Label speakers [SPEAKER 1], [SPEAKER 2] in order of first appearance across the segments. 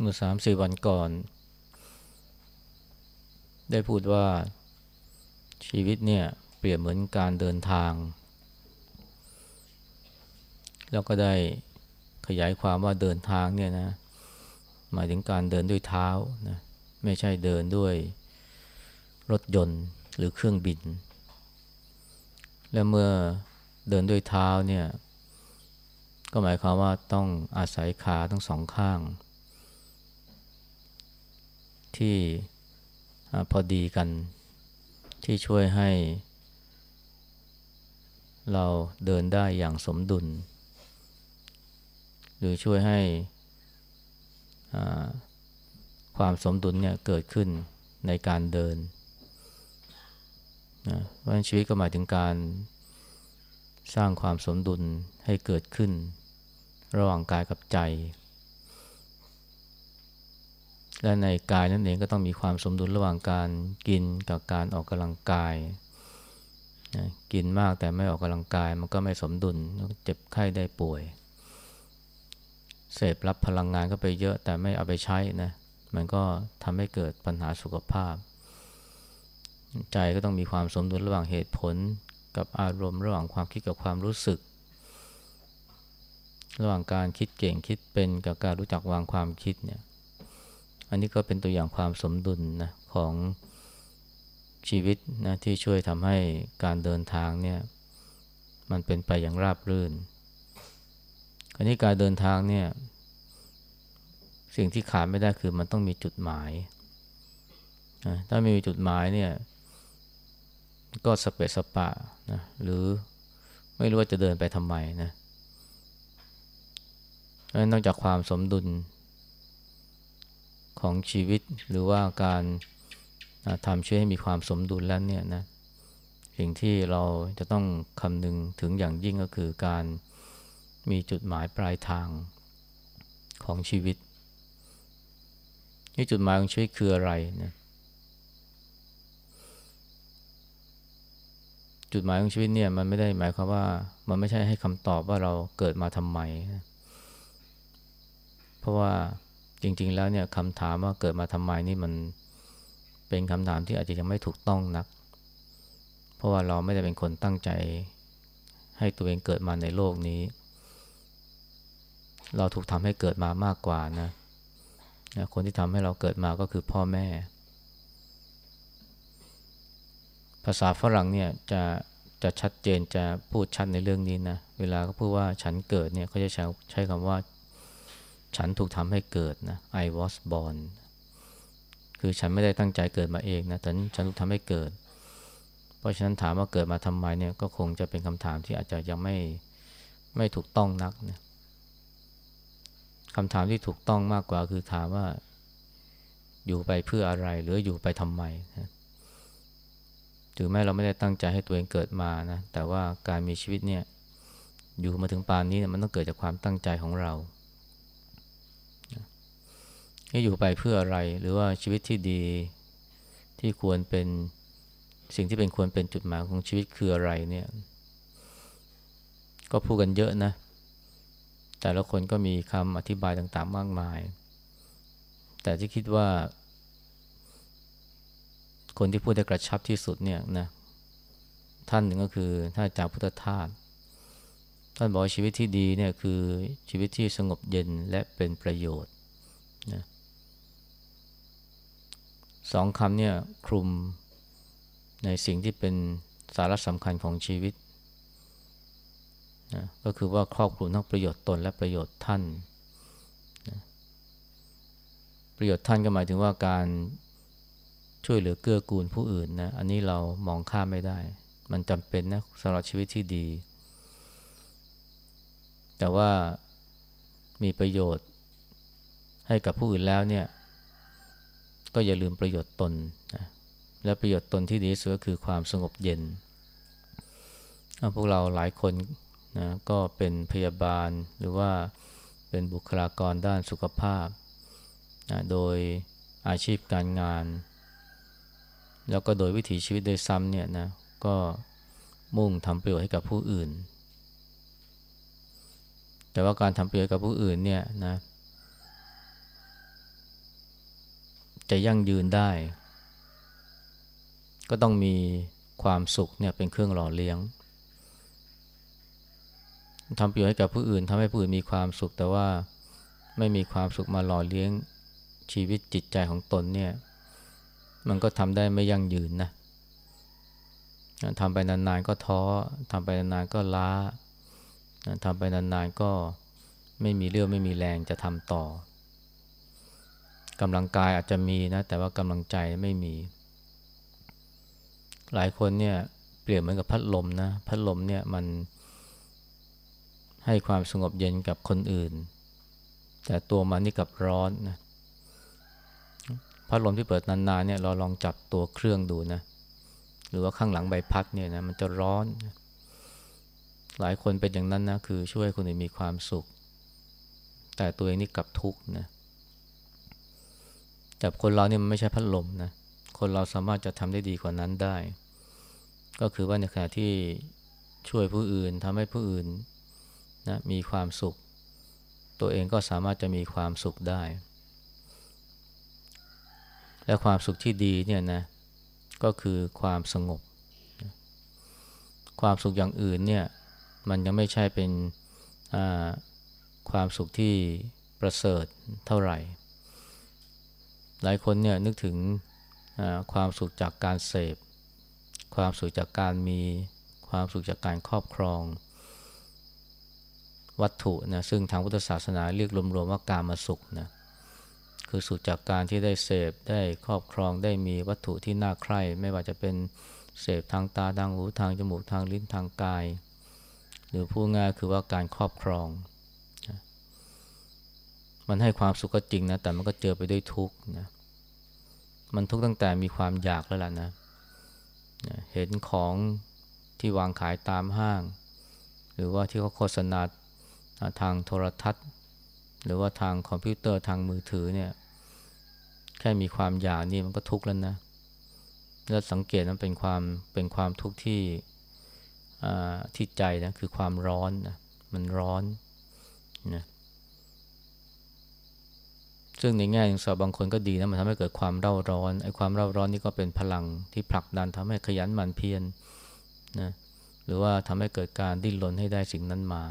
[SPEAKER 1] เมื่อสามสี่วันก่อน ได้พูดว่าชีวิตเนี่ยเปรียบเหมือนการเดินทาง แล้วก็ได้ขยายความว่าเดินทางเนี่ยนะหมายถึงการเดินด้วยเท้านะไม่ใช่เดินด้วยรถยนต์หรือเครื่องบิน และเมื่อเดินด้วยเท้าเนี่ยก็หมายความว่าต้องอาศัยขาทั้งสองข้าง ที่พอดีกัน ที่ช่วยให้ เราเดินได้อย่างสมดุล หรือช่วยให้ความสมดุลเนี่ยเกิดขึ้นในการเดินนะเพราชีวิตก็หมายถึงการสร้างความสมดุลให้เกิดขึ้น ระหว่างกายกับใจ และในกายนั่นเองก็ต้องมีความสมดุลระหว่างการกินกับการออกกำลังกายนะกินมากแต่ไม่ออกกำลังกายมันก็ไม่สมดุลเจ็บไข้ได้ป่วย เสพรับพลังงานก็ไปเยอะแต่ไม่เอาไปใช้นะมันก็ทำให้เกิดปัญหาสุขภาพ ใจก็ต้องมีความสมดุลระหว่างเหตุผลกับอารมณ์ระหว่างความคิดกับความรู้สึก ระหว่างการคิดเก่งคิดเป็นกับการรู้จักวางความคิดเนี่ย อันนี้ก็เป็นตัวอย่างความสมดุลนะของชีวิตนะที่ช่วยทำให้การเดินทางเนี่ยมันเป็นไปอย่างราบรื่นอันนี้การเดินทางเนี่ยสิ่งที่ขาดไม่ได้คือมันต้องมีจุดหมายนะถ้าไม่มีจุดหมายเนี่ยก็สเปะสปะนะหรือไม่รู้ว่าจะเดินไปทำไมนะนอกจากความสมดุล ของชีวิตหรือว่าการทำช่วยให้มีความสมดุลแล้วเนี่ยนะสิ่งที่เราจะต้องคำนึงถึงอย่างยิ่งก็คือการมีจุดหมายปลายทางของชีวิตนี่จุดหมายของชีวิตคืออะไรนะจุดหมายของชีวิตเนี่ยมันไม่ได้หมายความว่ามันไม่ใช่ให้คำตอบว่าเราเกิดมาทำไมนะเพราะว่า จริง ๆ แล้วเนี่ยคำถามว่าเกิดมาทำไมนี่มันเป็นคำถามที่อาจจะยังไม่ถูกต้องนัก เพราะว่าเราไม่ได้เป็นคนตั้งใจ ให้ตัวเองเกิดมาในโลกนี้ เราถูกทำให้เกิดมามากกว่านะนะคนที่ทำให้เราเกิดมาก็คือพ่อแม่ ภาษาฝรั่งเนี่ยจะจะชัดเจนจะพูดชัดในเรื่องนี้นะ เวลาเขาพูดว่าฉันเกิดเนี่ยเขาจะใช้ใช้คำว่า ฉันถูกทำให้เกิดนะ I was born คือฉันไม่ได้ตั้งใจเกิดมาเองนะแต่ฉันถูกทำให้เกิด เพราะฉะนั้นถามว่าเกิดมาทำไมเนี่ยก็คงจะเป็นคำถามที่อาจจะยังไม่ไม่ถูกต้องนักนะคำถามที่ถูกต้องมากกว่าคือถามว่าอยู่ไปเพื่ออะไรหรืออยู่ไปทำไมนะถึงแม้เราไม่ได้ตั้งใจให้ตัวเองเกิดมานะแต่ว่าการมีชีวิตเนี่ยอยู่มาถึงปานนี้มันต้องเกิดจากความตั้งใจของเรา ให้อยู่ไปเพื่ออะไร หรือว่าชีวิตที่ดีที่ควรเป็นสิ่งที่เป็นควรเป็นจุดหมายของชีวิตคืออะไรเนี่ย ก็พูดกันเยอะนะ แต่ละคนก็มีคำอธิบายต่างๆมากมาย แต่ที่คิดว่า คนที่พูดได้กระชับที่สุดเนี่ยนะท่านหนึ่งก็คือท่านอาจารย์พุทธทาสท่านบอกชีวิตที่ดีเนี่ยคือชีวิตที่สงบเย็นและเป็นประโยชน์นะ สองคำเนี่ยคลุมในสิ่งที่เป็นสาระสำคัญของชีวิตนะก็คือว่าครอบคลุมทั้งประโยชน์ตนและประโยชน์ท่านนะประโยชน์ท่านก็หมายถึงว่าการช่วยเหลือเกื้อกูลผู้อื่นนะอันนี้เรามองข้ามไม่ได้ มันจำเป็นนะสำหรับชีวิตที่ดี แต่ว่ามีประโยชน์ให้กับผู้อื่นแล้วเนี่ย ก็อย่าลืมประโยชน์ตนนะและประโยชน์ตนที่ดีสุดก็คือความสงบเย็น พวกเราหลายคนนะก็เป็นพยาบาลหรือว่าเป็นบุคลากรด้านสุขภาพนะโดยอาชีพการงาน แล้วก็โดยวิถีชีวิตโดยซ้ำเนี่ยนะก็มุ่งทำประโยชน์ให้กับผู้อื่น แต่ว่าการทำประโยชน์กับผู้อื่นเนี่ยนะ จะยั่งยืนได้ ก็ต้องมีความสุขเนี่ยเป็นเครื่องหล่อเลี้ยงทำประโยชน์ให้กับผู้อื่นทำให้ผู้อื่นมีความสุข แต่ว่าไม่มีความสุขมาหล่อเลี้ยงชีวิตจิตใจของตนเนี่ย มันก็ทำได้ไม่ยั่งยืนนะทำไปนานๆก็ท้อทำไปนานๆก็ล้าทำไปนานๆก็ไม่มีเรื่องไม่มีแรงจะทำต่อ กำลังกายอาจจะมีนะ แต่ว่ากำลังใจไม่มี หลายคนเนี่ยเปรียบเหมือนกับพัดลมนะ พัดลมเนี่ยมันให้ความสงบเย็นกับคนอื่น แต่ตัวมันนี่กับร้อนนะพัดลมที่เปิดนานๆเนี่ยเราลองจับตัวเครื่องดูนะ หรือว่าข้างหลังใบพัดเนี่ยนะมันจะร้อน หลายคนเป็นอย่างนั้นนะคือช่วยคนอื่นมีความสุข แต่ตัวเองนี่กลับทุกข์นะ แต่คนเราเนี่ยมันไม่ใช่พัดลมนะ คนเราสามารถจะทำได้ดีกว่านั้นได้ ก็คือว่าในขณะที่ช่วยผู้อื่นทำให้ผู้อื่นนะมีความสุข ตัวเองก็สามารถจะมีความสุขได้ และความสุขที่ดีเนี่ยนะก็คือความสงบ ความสุขอย่างอื่นเนี่ยมันยังไม่ใช่เป็นความสุขที่ประเสริฐเท่าไหร่ หลายคนเนี่ยนึกถึงความสุขจากการเสพ ความสุขจากการมีความสุขจากการครอบครอง วัตถุนะซึ่งทางพุทธศาสนาเรียกรวมๆว่าการมาสุขนะคือสุขจากการที่ได้เสพได้ครอบครองได้มีวัตถุที่น่าใคร่ ไม่ว่าจะเป็นเสพทางตาทางหูทางจมูกทางลิ้นทางกาย หรือพูดง่ายคือว่าการครอบครอง มันให้ความสุขก็จริงนะแต่มันก็เจอไปด้วยทุกข์นะ มันทุกข์ตั้งแต่มีความอยากแล้วล่ะนะเห็นของที่วางขายตามห้าง หรือว่าที่เขาโฆษณาทางโทรทัศน์ หรือว่าทางคอมพิวเตอร์ทางมือถือเนี่ย แค่มีความอยากนี่มันก็ทุกข์แล้วนะแล้วสังเกตนั้นเป็นความเป็นความทุกข์ที่ที่ใจนะคือความร้อนนะมันร้อนนะ ซึ่งในแง่ของสาวบางคนก็ดีนะมันทำให้เกิดความเร่าร้อนไอ้ความเร่าร้อนนี่ก็เป็นพลังที่ผลักดันทำให้ขยันหมั่นเพียรนะหรือว่าทำให้เกิดการดิ้นรนให้ได้สิ่งนั้นมา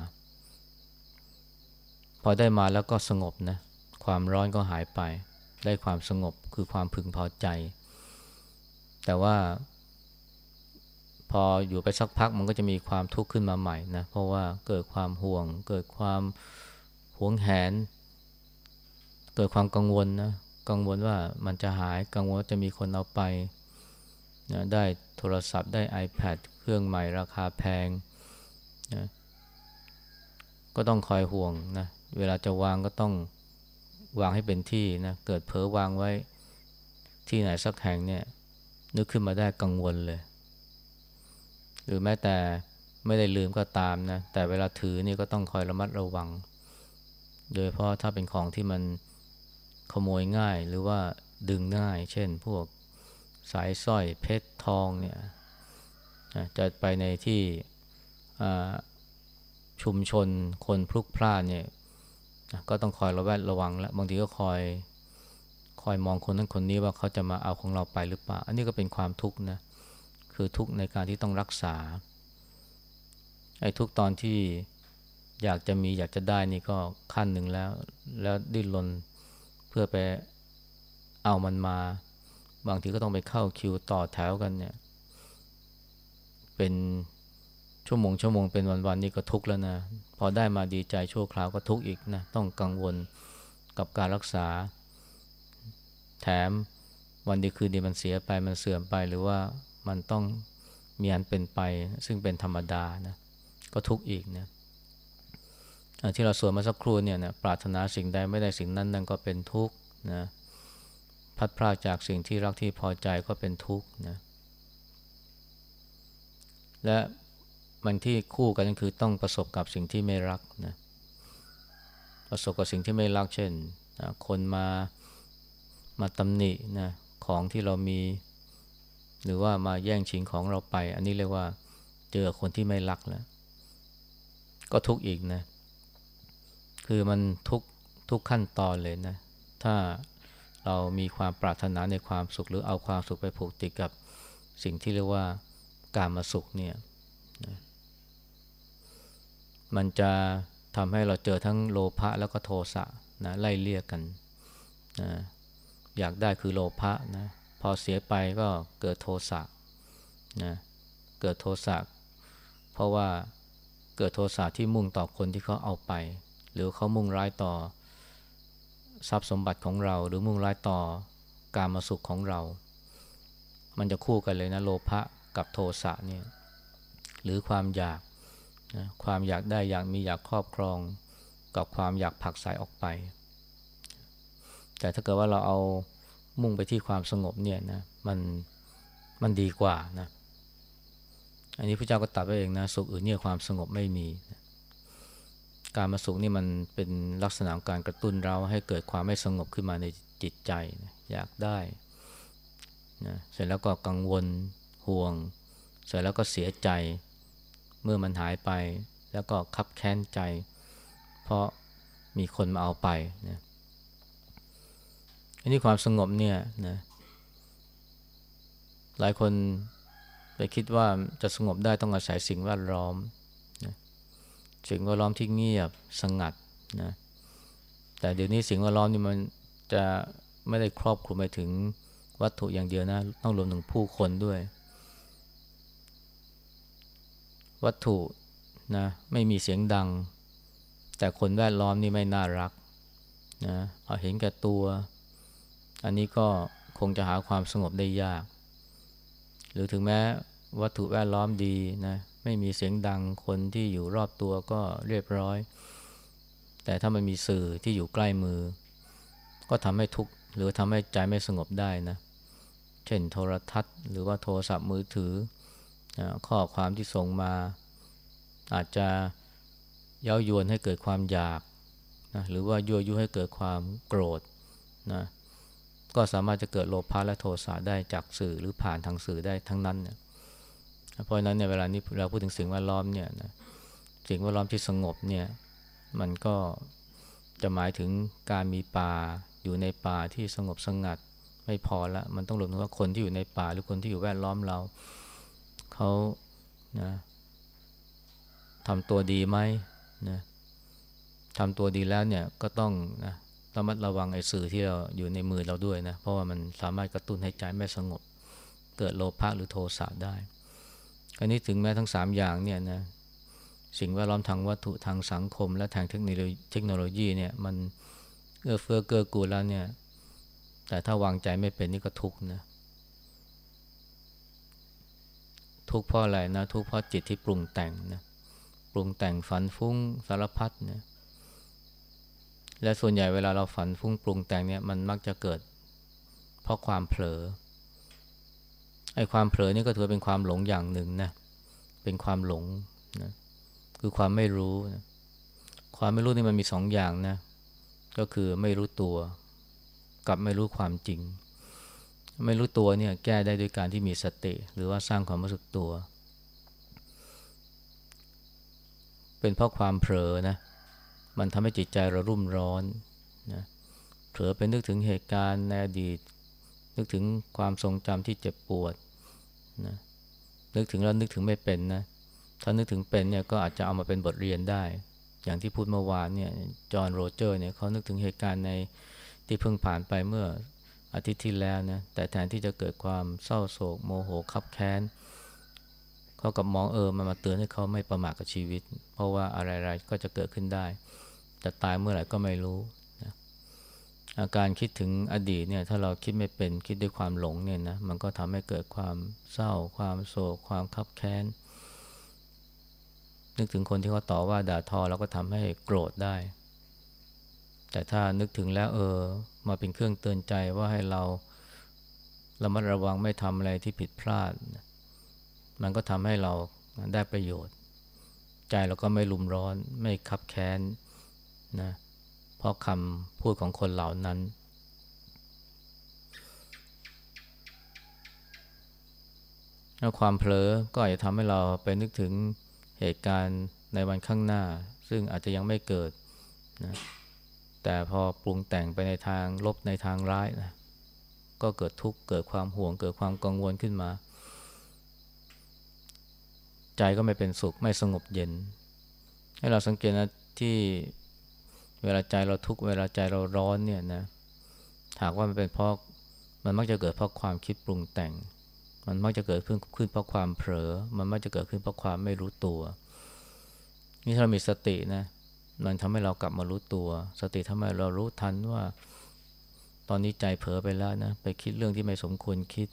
[SPEAKER 1] พอได้มาแล้วก็สงบนะความร้อนก็หายไป ได้ความสงบคือความพึงพอใจ แต่ว่าพออยู่ไปสักพักมันก็จะมีความทุกข์ขึ้นมาใหม่นะเพราะว่าเกิดความห่วง เกิดความหวงแหน เกิดความกังวลนะกังวลว่ามันจะหายกังวลว่าจะมีคนเอาไปนะได้โทรศัพท์ได้ iPad เครื่องใหม่ราคาแพงนะก็ต้องคอยห่วงนะเวลาจะวางก็ต้องวางให้เป็นที่นะเกิดเผลอวางไว้ที่ไหนสักแห่งเนี่ยนึกขึ้นมาได้กังวลเลย หรือแม้แต่ไม่ได้ลืมก็ตามนะแต่เวลาถือนี่ก็ต้องคอยระมัดระวัง โดยเพราะถ้าเป็นของที่มัน ขโมยง่ายหรือว่าดึงง่าย เช่นพวกสายสร้อยเพชรทองเนี่ยจะไปในที่ชุมชนคนพลุกพล่านเนี่ยก็ต้องคอยระแวดระวังแล้วบางทีก็คอยคอยมองคนนั้นคนนี้ว่าเขาจะมาเอาของเราไปหรือเปล่า อันนี้ก็เป็นความทุกข์นะคือทุกข์ในการที่ต้องรักษาไอ้ทุกตอนที่อยากจะมีอยากจะได้นี่ก็ขั้นหนึ่งแล้ว แล้วดิ้นรน พื่อไปเอามันมา บางทีก็ต้องไปเข้าคิวต่อแถวกันเนี่ย เป็นชั่วโมงชั่วโมงเป็นวันๆนี่ก็ทุกข์แล้วนะ พอได้มาดีใจชั่วคราวก็ทุกข์อีกนะ ต้องกังวลกับการรักษา แถมวันดีคืนดีมันเสียไปมันเสื่อมไปหรือว่ามันต้องมีอันเป็นไป ซึ่งเป็นธรรมดานะ ก็ทุกข์อีกนะ ที่เราสวดมาสักครู่เนี่ยนะปรารถนาสิ่งใดไม่ได้สิ่งนั้นนั่นก็เป็นทุกข์นะพัดพลาดจากสิ่งที่รักที่พอใจก็เป็นทุกข์นะและมันที่คู่กันก็คือต้องประสบกับสิ่งที่ไม่รักนะประสบกับสิ่งที่ไม่รักเช่นนะคนมามาตำหนินะของที่เรามี หรือว่ามาแย่งชิงของเราไป อันนี้เรียกว่าเจอคนที่ไม่รักแล้ว ก็ทุกข์อีกนะ คือมันทุกทุกขั้นตอนเลยนะ ถ้าเรามีความปรารถนาในความสุข หรือเอาความสุขไปผูกติดกับสิ่งที่เรียกว่าการมาสุขเนี่ยมันจะทำให้เราเจอทั้งโลภะแล้วก็โทสะนะไล่เลี่ยกันนะอยากได้คือโลภะนะพอเสียไปก็เกิดโทสะนะเกิดโทสะเพราะว่าเกิดโทสะที่มุ่งต่อคนที่เขาเอาไป หรือเขามุ่งร้ายต่อ ทรัพย์สมบัติของเรา หรือมุ่งร้ายต่อการมาสุขของเรา มันจะคู่กันเลยนะโลภะกับโทสะเนี่ยหรือความอยากนะความอยากได้อยากมีอยากครอบครอง กับความอยากผักสายออกไป แต่ถ้าเกิดว่าเราเอามุ่งไปที่ความสงบเนี่ยนะมันมันดีกว่านะอันนี้พระเจ้าก็ตัดไว้เองนะสุขอื่นเนี่ยความสงบไม่มี การมาสุขนี่มันเป็นลักษณะของการกระตุ้นเราให้เกิดความไม่สงบขึ้นมาในจิตใจนะอยากได้นะเสร็จแล้วก็กังวลห่วง เสร็จแล้วก็เสียใจ เมื่อมันหายไป แล้วก็คับแค้นใจ เพราะมีคนมาเอาไปนะอันนี้ความสงบเนี่ยนะหลายคนไปคิดว่าจะสงบได้ต้องอาศัยสิ่งแวดล้อม สิ่งแวดล้อมที่เงียบสงัดนะแต่เดี๋ยวนี้สิ่งแวดล้อมนี่มันจะไม่ได้ครอบคลุมไปถึงวัตถุอย่างเดียวนะต้องรวมถึงผู้คนด้วย วัตถุนะไม่มีเสียงดัง แต่คนแวดล้อมนี่ไม่น่ารักนะเอาเห็นแก่ตัว อันนี้ก็คงจะหาความสงบได้ยาก หรือถึงแม้ วัตถุแวดล้อมดีนะไม่มีเสียงดังคนที่อยู่รอบตัวก็เรียบร้อย แต่ถ้ามันมีสื่อที่อยู่ใกล้มือ ก็ทำให้ทุกข์หรือทำให้ใจไม่สงบได้นะ เช่นโทรทัศน์ หรือว่าโทรศัพท์มือถือ ข้อความที่ส่งมา อาจจะเย้ายวนให้เกิดความอยากนะหรือว่ายั่วยุให้เกิดความโกรธนะก็สามารถจะเกิดโลภะและโทสะได้จากสื่อหรือผ่านทางสื่อได้ทั้งนั้นเนี่ย เพราะนั้นเนี่ยเวลานี้เราพูดถึงสิ่งแวดล้อมเนี่ยนะสิ่งแวดล้อมที่สงบเนี่ยมันก็จะหมายถึงการมีป่าอยู่ในป่าที่สงบสงัดไม่พอละมันต้องรวมถึงว่าคนที่อยู่ในป่าหรือคนที่อยู่แวดล้อมเราเขานะทำตัวดีไหมนะทำตัวดีแล้วเนี่ยก็ต้องนะระมัดระวังไอ้สื่อที่เราอยู่ในมือเราด้วยนะเพราะว่ามันสามารถกระตุ้นให้ใจไม่สงบ เกิดโลภะหรือโทสะได้ อันนี้ถึงแม้ทั้งสามอย่างเนี่ยนะสิ่งแวดล้อมทางวัตถุทางสังคม และทางเทคโนโลยีเทคโนโลยีเนี่ยมันเอื้อเฟื้อเกื้อกูลแล้วเนี่ย แต่ถ้าวางใจไม่เป็นนี่ก็ทุกข์นะทุกข์เพราะอะไรนะทุกข์เพราะจิตที่ปรุงแต่งนะปรุงแต่งฝันฟุ้งสารพัดนะและส่วนใหญ่เวลาเราฝันฟุ้งปรุงแต่งเนี่ยมันมักจะเกิด เพราะความเผลอ ไอ้ความเผลอนี่ก็ถือเป็นความหลงอย่างหนึ่งนะ เป็นความหลงนะคือความไม่รู้นะความไม่รู้นี่มันมีสองอย่างนะ ก็คือไม่รู้ตัวกับไม่รู้ความจริง ไม่รู้ตัวเนี่ยแก้ได้ด้วยการที่มีสติ หรือว่าสร้างความรู้สึกตัว เป็นเพราะความเผลอนะ มันทำให้จิตใจเรารุ่มร้อนนะเผลอไปนึกถึงเหตุการณ์ในอดีตนึกถึงความทรงจำที่เจ็บปวด นะนึกถึงแล้วนึกถึงไม่เป็นนะถ้านึกถึงเป็นเนี่ยก็อาจจะเอามาเป็นบทเรียนได้ อย่างที่พูดเมื่อวานเนี่ยจอห์นโรเจอร์เนี่ยเขานึกถึงเหตุการณ์ในที่เพิ่งผ่านไปเมื่ออาทิตย์ที่แล้วนะแต่แทนที่จะเกิดความเศร้าโศกโมโหคับแค้นเขากับมองเออมันมาเตือนให้เขาไม่ประมาทกับชีวิต เพราะว่าอะไรๆก็จะเกิดขึ้นได้ จะตายเมื่อไหร่ก็ไม่รู้ อาการคิดถึงอดีตเนี่ยถ้าเราคิดไม่เป็นคิดด้วยความหลงเนี่ยนะมันก็ทำให้เกิดความเศร้า ความโศกความคับแค้น นึกถึงคนที่เขาต่อว่าด่าทอเราก็ทำให้โกรธได้ แต่ถ้านึกถึงแล้วเออมาเป็นเครื่องเตือนใจว่าให้เราระมัดระวังไม่ทำอะไรที่ผิดพลาด มันก็ทำให้เราได้ประโยชน์ ใจเราก็ไม่ลุมร้อนไม่คับแค้นนะเราะคำพูดของคนเหล่านั้น แล้วความเผลอก็อาจจะทำให้เราไปนึกถึงเหตุการณ์ในวันข้างหน้า ซึ่งอาจจะยังไม่เกิดนะแต่พอปรุงแต่งไปในทางลบในทางร้ายนะก็เกิดทุกข์เกิดความห่วง เกิดความกังวลขึ้นมา ใจก็ไม่เป็นสุขไม่สงบเย็น ให้เราสังเกตนะที่ เวลาใจเราทุกเวลาใจเราร้อนเนี่ยนะหากว่ามันเป็นเพราะมันมักจะเกิดเพราะความคิดปรุงแต่ง มันมักจะเกิดขึ้นขึ้นเพราะความเผลอ มันมักจะเกิดขึ้นเพราะความไม่รู้ตัว นี่ถ้าเรามีสตินะ มันทำให้เรากลับมารู้ตัว สติทำให้เรารู้ทันว่า ตอนนี้ใจเผลอไปแล้วนะ ไปคิดเรื่องที่ไม่สมควรคิด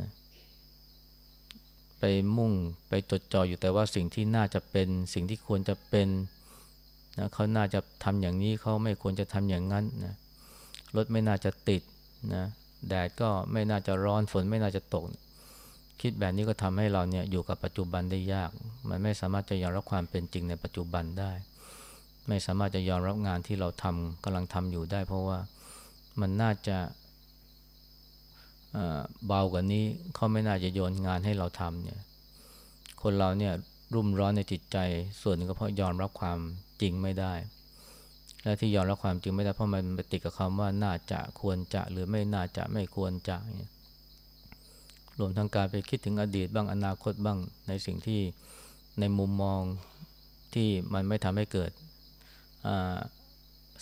[SPEAKER 1] นะไปมุ่งไปจดจ่ออยู่แต่ว่าสิ่งที่น่าจะเป็น สิ่งที่ควรจะเป็น นะเขาน่าจะทำอย่างนี้เขาไม่ควรจะทำอย่างนั้นนะรถไม่น่าจะติดนะแดดก็ไม่น่าจะร้อนฝนไม่น่าจะตก คิดแบบนี้ก็ทำให้เราเนี่ยอยู่กับปัจจุบันได้ยาก มันไม่สามารถจะยอมรับความเป็นจริงในปัจจุบันได้ ไม่สามารถจะยอมรับงานที่เราทำกำลังทำอยู่ได้ เพราะว่ามันน่าจะเบากว่านี้เขาไม่น่าจะโยนงานให้เราทำเนี่ยคนเราเนี่ยรุ่มร้อนในจิตใจส่วนหนึ่งก็เพราะยอมรับความ จริงไม่ได้ และที่ยอมรับความจริงไม่ได้เพราะมันไปติดกับคำว่าน่าจะควรจะหรือไม่น่าจะไม่ควรจะเนี่ยรวมทั้งการไปคิดถึงอดีตบ้างอนาคตบ้างในสิ่งที่ในมุมมองที่มันไม่ทำให้เกิด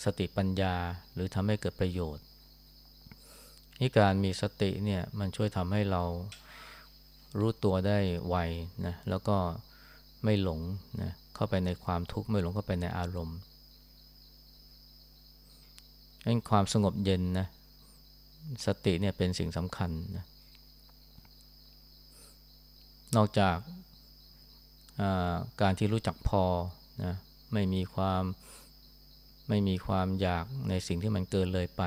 [SPEAKER 1] สติปัญญาหรือทำให้เกิดประโยชน์นี่การมีสติเนี่ยมันช่วยทำให้เรารู้ตัวได้ไวนะแล้วก็ไม่หลงนะ เข้าไปในความทุกข์ไม่หลงเข้าไปในอารมณ์ให้ความสงบเย็นนะสติเนี่ยเป็นสิ่งสำคัญนะนอกจากาการที่รู้จักพอนะไม่มีความไม่มีความอยากในสิ่งที่มันเกินเลยไป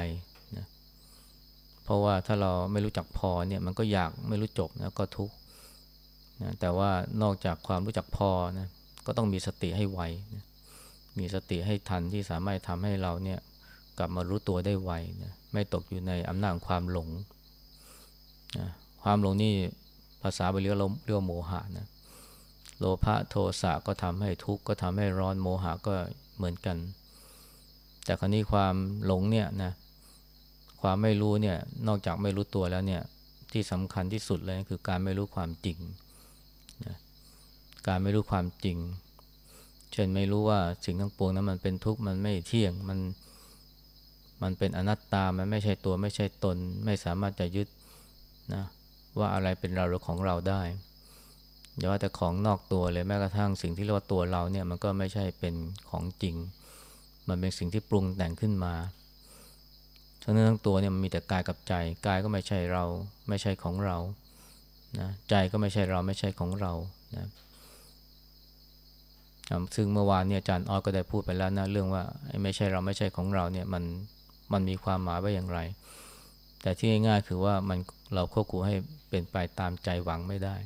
[SPEAKER 1] นะเพราะว่าถ้าเราไม่รู้จักพอเนี่ยมันก็อยากไม่รู้จบนะก็ทุกข์นะแต่ว่านอกจากความรู้จักพอนะ ก็ต้องมีสติให้ไวนะมีสติให้ทันที่สามารถทำให้เราเนี่ยกลับมารู้ตัวได้ไวนะไม่ตกอยู่ในอำนาจความหลงนะความหลงนี่ภาษาบาลีเราเรียกว่าโมหะนะโลภะโทสะก็ทำให้ทุกข์ก็ทำให้ร้อนโมหะก็เหมือนกัน แต่คราวนี้ความหลงเนี่ยนะความไม่รู้เนี่ยนอกจากไม่รู้ตัวแล้วเนี่ยที่สำคัญที่สุดเลยคือการไม่รู้ความจริง การไม่รู้ความจริง เช่นไม่รู้ว่าสิ่งทั้งปวงนั้นมันเป็นทุกข์มันไม่เที่ยงมันมันเป็นอนัตตามันไม่ใช่ตัวไม่ใช่ตน ไม่สามารถจะยึดนะว่าอะไรเป็นเราหรือของเราได้อย่าว่าแต่ของนอกตัวเลยแม้กระทั่งสิ่งที่เรียกว่าตัวเราเนี่ยมันก็ไม่ใช่เป็นของจริง มันเป็นสิ่งที่ปรุงแต่งขึ้นมาทั้งนั้นทั้งตัวเนี่ยมันมีแต่กายกับใจกายก็ไม่ใช่เรา ไม่ใช่ของเรานะใจก็ไม่ใช่เราไม่ใช่ของเรานะ ซึ่งเมื่อวานเนี่ยอาจารย์ออก็ได้พูดไปแล้วนะเรื่องว่าไม่ใช่เราไม่ใช่ของเราเนี่ยมันมันมีความหมายว่าอย่างไร แต่ที่ง่ายๆคือว่ามันเราควบคุมให้เป็นไปตามใจหวังไม่ได้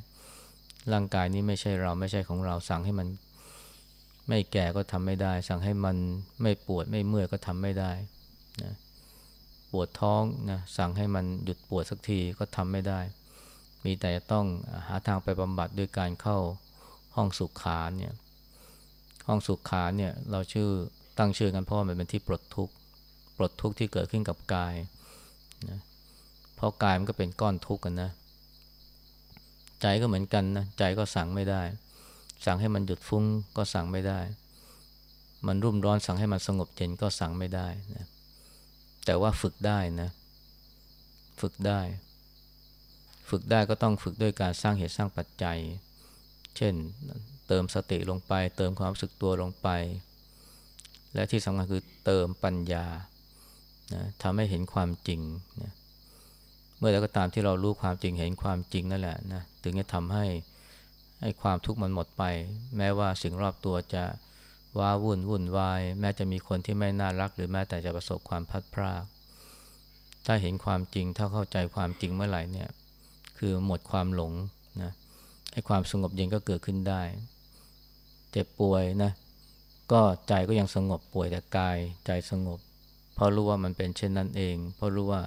[SPEAKER 1] ร่างกายนี้ไม่ใช่เราไม่ใช่ของเราสั่งให้มัน ไม่แก่ก็ทำไม่ได้ สั่งให้มันไม่ปวดไม่เมื่อยก็ทำไม่ได้นะปวดท้องนะสั่งให้มันหยุดปวดสักทีก็ทำไม่ได้ มีแต่ต้องหาทางไปบำบัดด้วยการเข้าห้องสุขานเนี่ย ห้องสุขาเนี่ยเราชื่อตั้งชื่อกันเพราะมันเป็นที่ปลดทุกข์ปลดทุกข์ที่เกิดขึ้นกับกายนะเพราะกายมันก็เป็นก้อนทุกข์กันนะใจก็เหมือนกันนะใจก็สั่งไม่ได้ สั่งให้มันหยุดฟุ้งก็สั่งไม่ได้ มันรุ่มร้อนสั่งให้มันสงบเย็นก็สั่งไม่ได้นะแต่ว่าฝึกได้นะฝึกได้ ฝึกได้ก็ต้องฝึกด้วยการสร้างเหตุสร้างปัจจัย เช่น เติมสติลงไป เติมความรู้สึกตัวลงไป และที่สำคัญคือเติมปัญญานะทำให้เห็นความจริงนะเมื่อใดก็ตามที่เรารู้ความจริงเห็นความจริงนั่นแหละนะถึงจะทำให้ให้ความทุกข์มันหมดไป แม้ว่าสิ่งรอบตัวจะว้าวุ่นวุ่นวาย แม้จะมีคนที่ไม่น่ารัก หรือแม้แต่จะประสบความพัดพรากถ้าเห็นความจริงถ้าเข้าใจความจริงเมื่อไหร่เนี่ย คือหมดความหลงนะให้ความสงบเย็นก็เกิดขึ้นได้ เจ็บป่วยนะ ก็ใจก็ยังสงบป่วยแต่กายใจสงบ เพราะรู้ว่ามันเป็นเช่นนั้นเอง เพราะรู้ว่า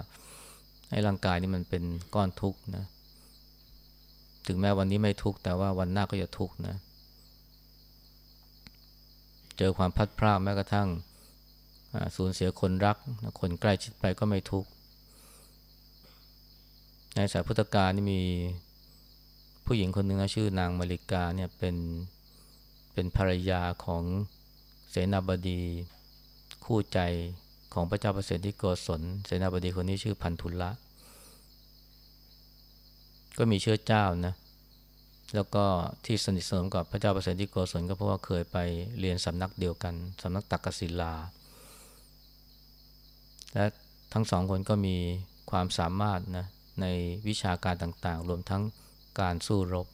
[SPEAKER 1] ให้ร่างกายนี่มันเป็นก้อนทุกข์นะ ถึงแม้วันนี้ไม่ทุกข์แต่ว่าวันหน้าก็จะทุกข์นะ เจอความพัดพลาดแม้กระทั่งสูญเสียคนรัก คนใกล้ชิดไปก็ไม่ทุกข์ ในสายพุทธกาลนี่มีผู้หญิงคนหนึ่งชื่อนางมาริกาเนี่ยเป็น เป็นภรรยาของเสนาบดี คู่ใจของพระเจ้าประเสริฐที่โกศลเสนาบดีคนนี้ชื่อพันธุละ ก็มีเชื้อเจ้านะแล้วก็ที่สนิทสนมกับพระเจ้าประเสริฐที่โกศลก็เพราะว่าเคยไปเรียนสำนักเดียวกันสำนักตักกศิลา และทั้งสองคนก็มีความสามารถนะในวิชาการต่างๆ รวมทั้งการสู้รบ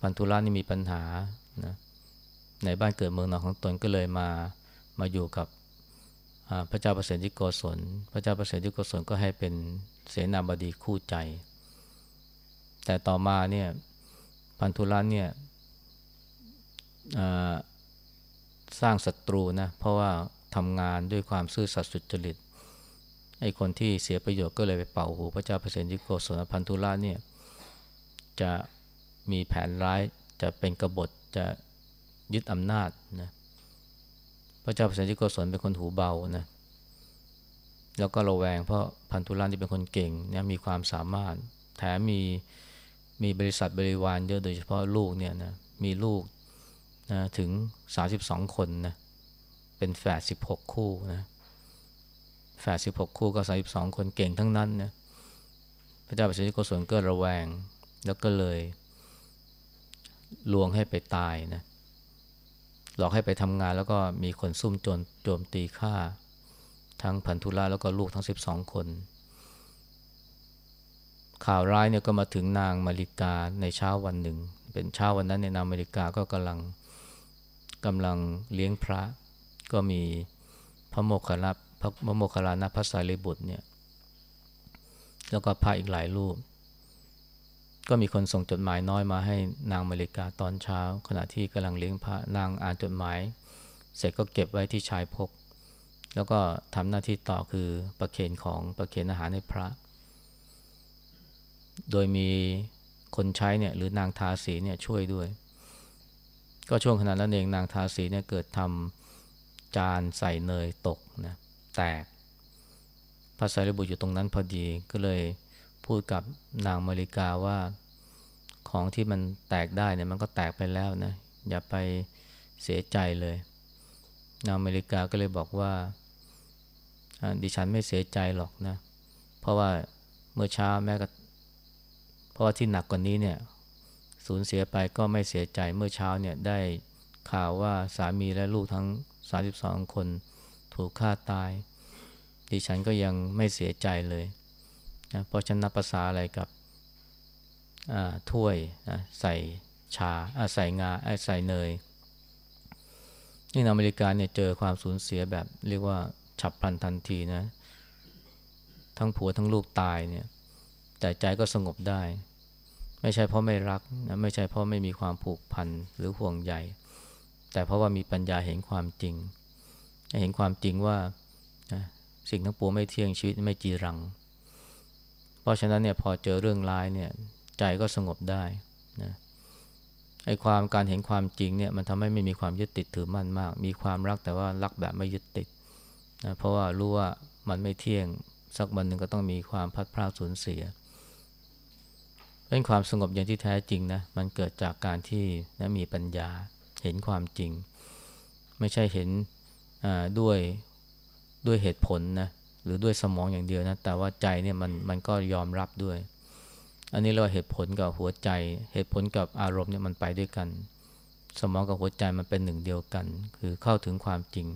[SPEAKER 1] พันธุระนี่มีปัญหา นะในบ้านเกิดเมืองนอนของตนก็เลยมามาอยู่กับพระเจ้าประเสริฐที่โกศล พระเจ้าประเสริฐที่โกศลก็ให้เป็นเสนาบดีคู่ใจ แต่ต่อมาเนี่ยพันธุรันเนี่ยสร้างศัตรูนะเพราะว่าทำงานด้วยความซื่อสัตย์สุจริตไอ้คนที่เสียประโยชน์ก็เลยไปเป่าหูพระเจ้าเปรตที่โกศลพันธุรันเนี่ยจะมีแผนร้ายจะเป็นกบฏ จะยึดอำนาจนะพระเจ้าปรตที่โกศลเป็นคนหูเบานะแล้วก็ระแวงเพราะพันธุรันที่เป็นคนเก่งเนี่ยมีความสามารถ แถมมีมีบริษัทบริวารเยอะโดยเฉพาะลูกเนี่ยนะมีลูกนะถึง 32 คนนะเป็นแฝด16 คู่นะแฝด16 คู่ก็ 32 คนเก่งทั้งนั้นนะพระเจ้าปเสริโกศลก็ระแวงแล้วก็เลย ลวงให้ไปตายนะหลอกให้ไปทำงานแล้วก็มีคนซุ่มโจรโจมตีฆ่า ทั้งพันธุระแล้วก็ลูกทั้ง 12 คน ข่าวร้ายเนี่ยก็มาถึงนางมาริกาในเช้าวันหนึ่ง เป็นเช้าวันนั้นในนางมาริกาก็กำลังกำลังเลี้ยงพระ ก็มีพระโมคคัลลาพระโมคคัลลานะพระสารีบุตรเนี่ยแล้วก็พระอีกหลายรูป ก็มีคนส่งจดหมายน้อยมาให้นางมาริกาตอนเช้า ขณะที่กำลังเลี้ยงพระนางอ่านจดหมาย เสร็จก็เก็บไว้ที่ชายพก แล้วก็ทำหน้าที่ต่อคือประเคนของประเคนอาหารให้พระ โดยมีคนใช้เนี่ยหรือนางทาสีเนี่ยช่วยด้วย ก็ช่วงขณะนั้นเองนางทาสีเนี่ยเกิดทำจานใส่เนยตกนะแตกพระสารีบุตรอยู่ตรงนั้นพอดีก็เลย พูดกับนางมาริกาว่าของที่มันแตกได้เนี่ยมันก็แตกไปแล้วนะ อย่าไปเสียใจเลย นางมาริกาก็เลยบอกว่าดิฉันไม่เสียใจหรอกนะ เพราะว่าเมื่อเช้าแม้กระเพราะว่าที่หนักกว่านี้เนี่ยสูญเสียไปก็ไม่เสียใจเมื่อเช้าเนี่ยได้ข่าวว่าสามีและลูกทั้ง 32 คนถูกฆ่าตาย ดิฉันก็ยังไม่เสียใจเลย นะเพราะฉันนับภาษาอะไรกับถ้วยนะใส่ชาใส่งาใส่เนยนี่อเมริกาเนี่ยเจอความสูญเสียแบบเรียกว่าฉับพลันทันทีนะ ทั้งผัวทั้งลูกตายเนี่ย แต่ใจก็สงบได้ ไม่ใช่เพราะไม่รักนะไม่ใช่เพราะไม่มีความผูกพันหรือห่วงใยแต่เพราะว่ามีปัญญาเห็นความจริง เห็นความจริงว่าสิ่งทั้งปวงไม่เที่ยงชีวิตไม่จีรัง เพราะฉะนั้นเนี่ยพอเจอเรื่องร้ายเนี่ยใจก็สงบได้นะไอ้ความการเห็นความจริงเนี่ยมันทำให้ไม่มีความยึดติดถือมั่นมาก มีความรักแต่ว่ารักแบบไม่ยึดติดนะเพราะว่ารู้ว่ามันไม่เที่ยงสักวันหนึ่งก็ต้องมีความพัดพลาดสูญเสียเป็นความสงบเย็นที่แท้จริงนะมันเกิดจากการที่นะมีปัญญาเห็นความจริง ไม่ใช่เห็นด้วยด้วยเหตุผลนะ หรือด้วยสมองอย่างเดียวนะแต่ว่าใจเนี่ยมันมันก็ยอมรับด้วย อันนี้เราเหตุผลกับหัวใจ เหตุผลกับอารมณ์เนี่ยมันไปด้วยกัน สมองกับหัวใจมันเป็นหนึ่งเดียวกัน คือเข้าถึงความจริง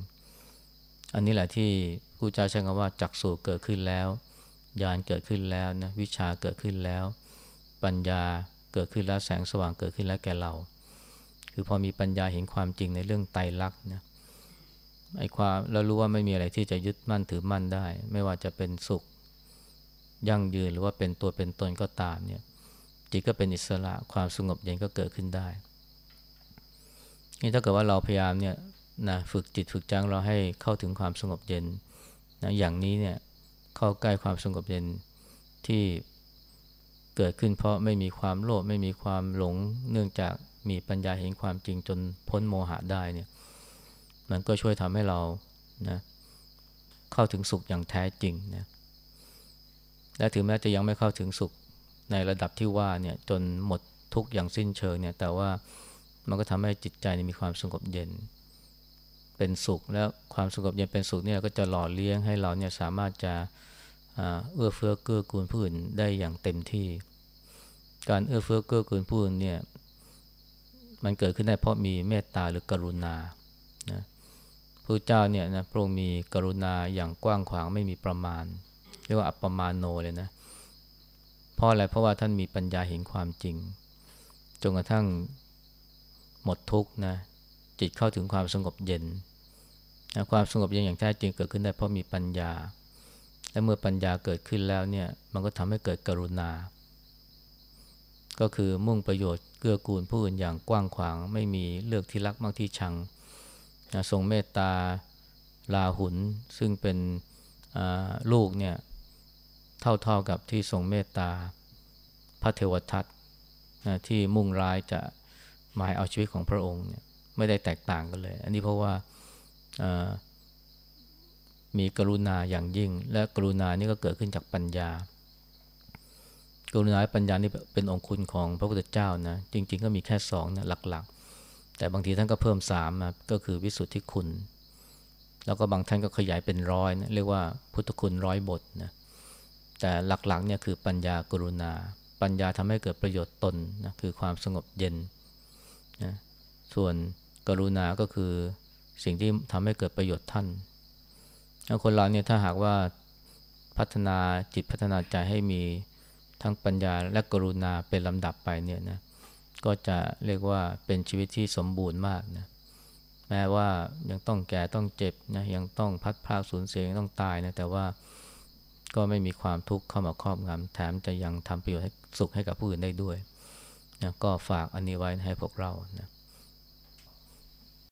[SPEAKER 1] อันนี้แหละที่ผู้เจ้าใช้คำว่าจักสูเกิดขึ้นแล้วญาณเกิดขึ้นแล้วนะวิชาเกิดขึ้นแล้ว ปัญญาเกิดขึ้นแล้วแสงสว่างเกิดขึ้นแล้วแก่เรา คือพอมีปัญญาเห็นความจริงในเรื่องไตรลักษณ์นะ ไอ้ความแล้วรู้ว่าไม่มีอะไรที่จะยึดมั่นถือมั่นได้ ไม่ว่าจะเป็นสุข ยั่งยืนหรือว่าเป็นตัวเป็นตนก็ตามเนี่ยจิตก็เป็นอิสระความสงบเย็นก็เกิดขึ้นได้นี่ถ้าเกิดว่าเราพยายามเนี่ยนะฝึกจิตฝึกจังเราให้เข้าถึงความสงบเย็นนะอย่างนี้เนี่ยเข้าใกล้ความสงบเย็นที่เกิดขึ้นเพราะไม่มีความโลภไม่มีความหลง เนื่องจากมีปัญญาเห็นความจริงจนพ้นโมหะได้เนี่ย มันก็ช่วยทำให้เรานะเข้าถึงสุขอย่างแท้จริงนะและถึงแม้จะยังไม่เข้าถึงสุขในระดับที่ว่าเนี่ยจนหมดทุกอย่างสิ้นเชิงเนี่ยแต่ว่ามันก็ทำให้จิตใจมีความสงบเย็น เป็นสุขแล้วความสงบเย็นเป็นสุขเนี่ยก็จะหล่อเลี้ยงให้เราเนี่ยสามารถจะเอื้อเฟื้อเกื้อกูลผู้อื่นได้อย่างเต็มที่ การเอื้อเฟื้อเกื้อกูลผู้อื่นเนี่ยมันเกิดขึ้นได้เพราะมีเมตตาหรือกรุณา พระเจ้าเนี่ยนะพระองค์มีกรุณาอย่างกว้างขวางไม่มีประมาณ เรียกว่าอัปปมาโนเลยนะเพราะอะไรเพราะว่าท่านมีปัญญาเห็นความจริงจนกระทั่งหมดทุกข์นะจิตเข้าถึงความสงบเย็นนะความสงบเย็นอย่างแท้จริงเกิดขึ้นได้เพราะมีปัญญา และเมื่อปัญญาเกิดขึ้นแล้วเนี่ยมันก็ทำให้เกิดกรุณา ก็คือมุ่งประโยชน์เกื้อกูลผู้อื่นอย่างกว้างขวาง ไม่มีเลือกที่รักมากที่ชัง ทรงเมตตาลาหุน ซึ่งเป็นลูกเนี่ยเท่าๆกับที่ทรงเมตตาพระเทวทัตที่มุ่งร้ายจะหมายเอาชีวิตของพระองค์เนี่ยไม่ได้แตกต่างกันเลย อันนี้เพราะว่ามีกรุณาอย่างยิ่ง และกรุณานี่ก็เกิดขึ้นจากปัญญา กรุณาปัญญานี่เป็นองคุณของพระพุทธเจ้านะจริง ๆ ก็มีแค่สองนะหลักๆ แต่บางทีท่านก็เพิ่มสามนะก็คือวิสุทธิคุณ แล้วก็บางท่านก็ขยายเป็นร้อยนะเรียกว่าพุทธคุณร้อยบทนะแต่หลักๆเนี่ยคือปัญญากรุณา ปัญญาทำให้เกิดประโยชน์ตนนะคือความสงบเย็นนะส่วนกรุณาก็คือสิ่งที่ทำให้เกิดประโยชน์ท่านคนเราเนี่ยถ้าหากว่าพัฒนาจิตพัฒนาใจให้มีทั้งปัญญาและกรุณาเป็นลำดับไปเนี่ยนะ ก็จะเรียกว่าเป็นชีวิตที่สมบูรณ์มากนะแม้ว่ายังต้องแก่ต้องเจ็บนะยังต้องพัดพลาดสูญเสียต้องตายนะแต่ว่าก็ไม่มีความทุกข์เข้ามาครอบงำแถมจะยังทำประโยชน์ให้สุขให้กับผู้อื่นได้ด้วยนะก็ฝากอันนี้ไว้ให้พวกเรานะ